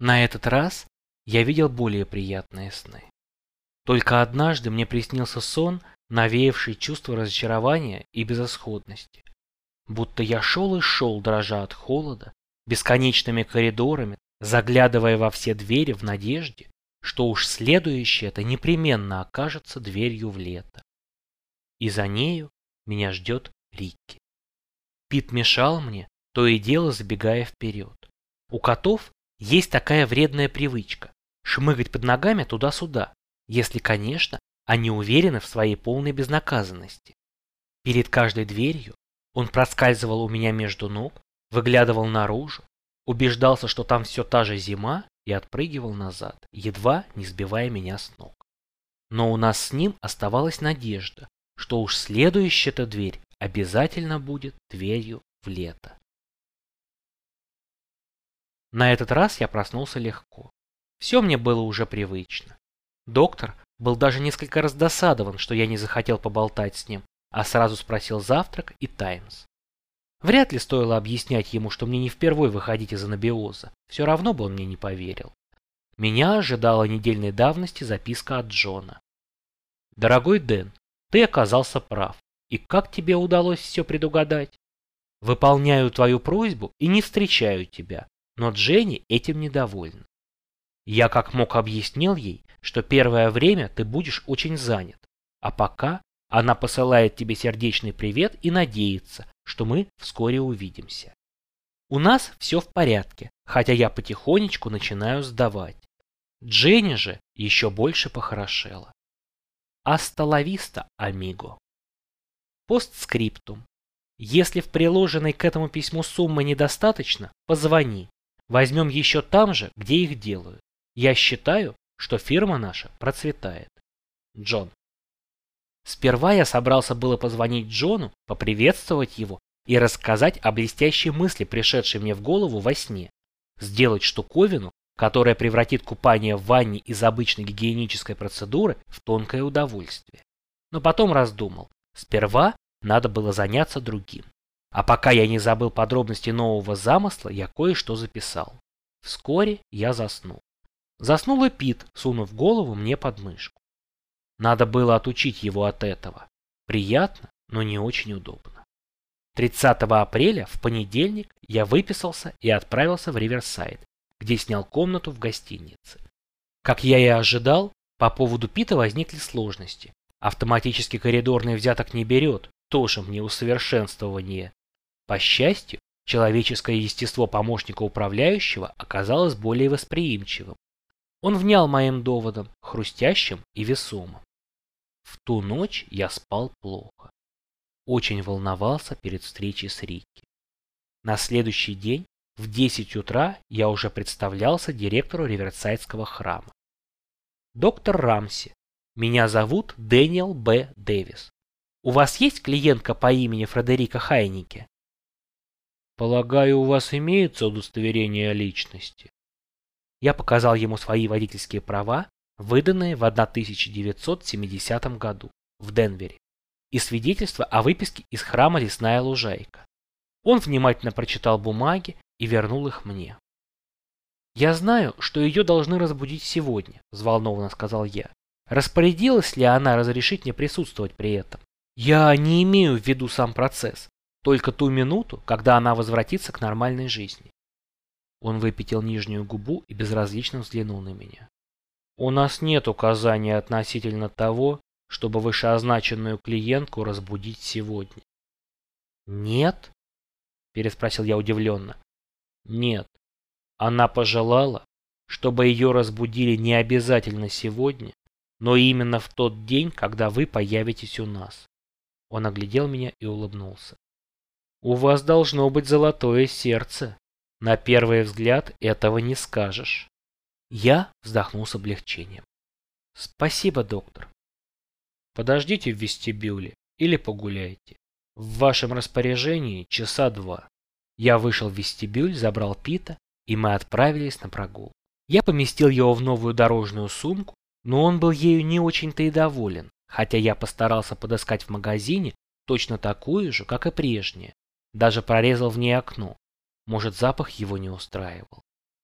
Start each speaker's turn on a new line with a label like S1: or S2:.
S1: На этот раз я видел более приятные сны. Только однажды мне приснился сон, навеявший чувство разочарования и безысходности. Будто я шел и шел, дрожа от холода, бесконечными коридорами, заглядывая во все двери в надежде, что уж следующее это непременно окажется дверью в лето. И за нею меня ждет Рикки. Пит мешал мне, то и дело забегая вперед. У котов есть такая вредная привычка – шмыгать под ногами туда-сюда, если, конечно, они уверены в своей полной безнаказанности. Перед каждой дверью он проскальзывал у меня между ног, выглядывал наружу, убеждался, что там все та же зима, и отпрыгивал назад, едва не сбивая меня с ног. Но у нас с ним оставалась надежда, что уж следующая-то дверь обязательно будет дверью в лето. На этот раз я проснулся легко. Все мне было уже привычно. Доктор был даже несколько раздосадован, что я не захотел поболтать с ним, а сразу спросил завтрак и Таймс. Вряд ли стоило объяснять ему, что мне не впервой выходить из анабиоза. Все равно бы он мне не поверил. Меня ожидала недельной давности записка от Джона. «Дорогой Дэн, ты оказался прав. И как тебе удалось все предугадать? Выполняю твою просьбу и не встречаю тебя, но Дженни этим недовольна. Я как мог объяснил ей, что первое время ты будешь очень занят, а пока она посылает тебе сердечный привет и надеется, что мы вскоре увидимся. У нас все в порядке, хотя я потихонечку начинаю сдавать. Дженни же еще больше похорошела. Асталависта, амиго. Постскриптум. Если в приложенной к этому письму суммы недостаточно, позвони. Возьмем еще там же, где их делают. Я считаю, что фирма наша процветает. Джон. Сперва я собрался было позвонить Джону, поприветствовать его и рассказать о блестящей мысли, пришедшей мне в голову во сне. Сделать штуковину, которая превратит купание в ванне из обычной гигиенической процедуры в тонкое удовольствие. Но потом раздумал. Сперва надо было заняться другим. А пока я не забыл подробности нового замысла, я кое-что записал. Вскоре я заснул. Заснул и Пит, сунув голову мне под мышку. Надо было отучить его от этого. Приятно, но не очень удобно. 30 апреля, в понедельник, я выписался и отправился в Риверсайд, где снял комнату в гостинице. Как я и ожидал, по поводу Пита возникли сложности. Автоматический коридорный взяток не берет, тоже мне усовершенствование. По счастью, человеческое естество помощника управляющего оказалось более восприимчивым. Он внял моим доводом, хрустящим и весомым. В ту ночь я спал плохо. Очень волновался перед встречей с Рикки. На следующий день в 10 утра я уже представлялся директору Риверсайдского храма. Доктор Рамси, меня зовут Дэниел Б. Дэвис. У вас есть клиентка по имени Фредерика Хайнике? Полагаю, у вас имеется удостоверение личности. Я показал ему свои водительские права, выданные в 1970 году в Денвере, и свидетельство о выписке из храма Лесная Лужайка. Он внимательно прочитал бумаги и вернул их мне. «Я знаю, что ее должны разбудить сегодня», – взволнованно сказал я. «Распорядилась ли она разрешить мне присутствовать при этом? Я не имею в виду сам процесс, только ту минуту, когда она возвратится к нормальной жизни. Он выпятил нижнюю губу и безразлично взглянул на меня. У нас нет указания относительно того, чтобы вышеозначенную клиентку разбудить сегодня. Нет? Переспросил я удивленно. Нет. Она пожелала, чтобы ее разбудили не обязательно сегодня, но именно в тот день, когда вы появитесь у нас. Он оглядел меня и улыбнулся. У вас должно быть золотое сердце. На первый взгляд этого не скажешь. Я вздохнул с облегчением. Спасибо, доктор. Подождите в вестибюле или погуляйте. В вашем распоряжении часа два. Я вышел в вестибюль, забрал Пита, и мы отправились на прогулку. Я поместил его в новую дорожную сумку, но он был ею не очень-то и доволен, хотя я постарался подыскать в магазине точно такую же, как и прежняя. Даже прорезал в ней окно. Может, запах его не устраивал.